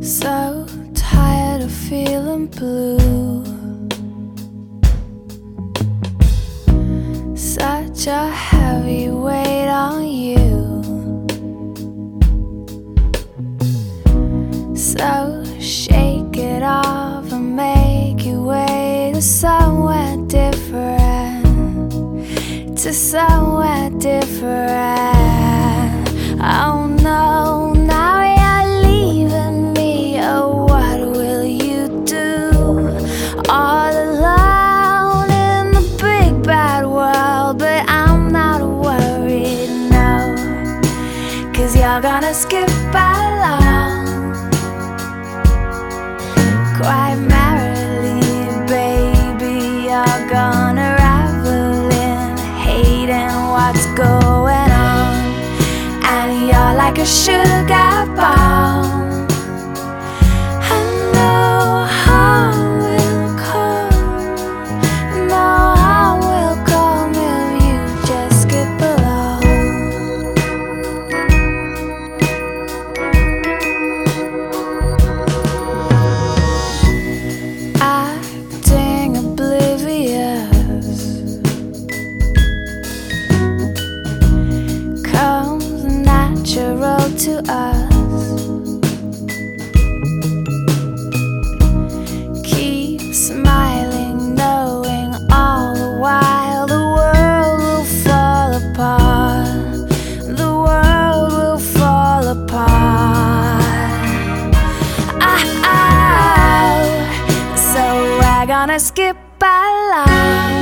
So tired of feeling blue. Such a heavy weight on you. So shake it off and make your way to somewhere different. To somewhere different. You're gonna skip along quite merrily, baby. You're gonna revel in hating what's going on, and you're like a sugar bomb. To us. Keep smiling, knowing all the while the world will fall apart. The world will fall apart. Ah, ah. So we're gonna skip along. Oh,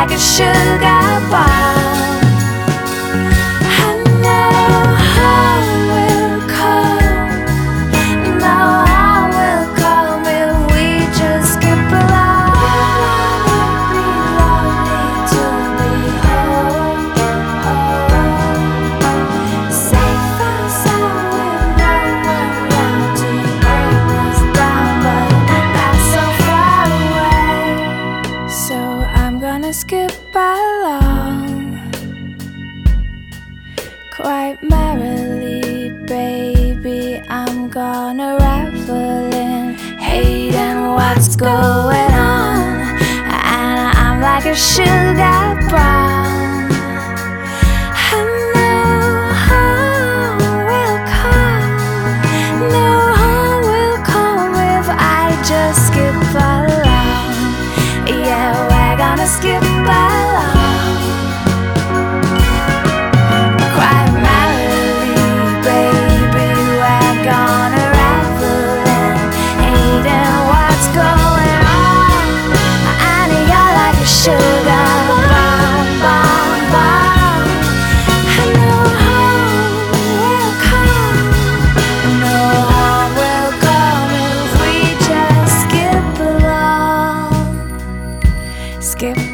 like a sugar skip along quite merrily, baby. I'm gonna revel in hating what's going on, and I'm like a sugar skip by.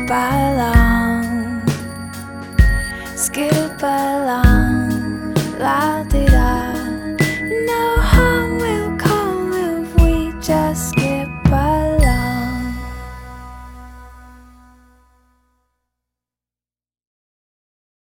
by life.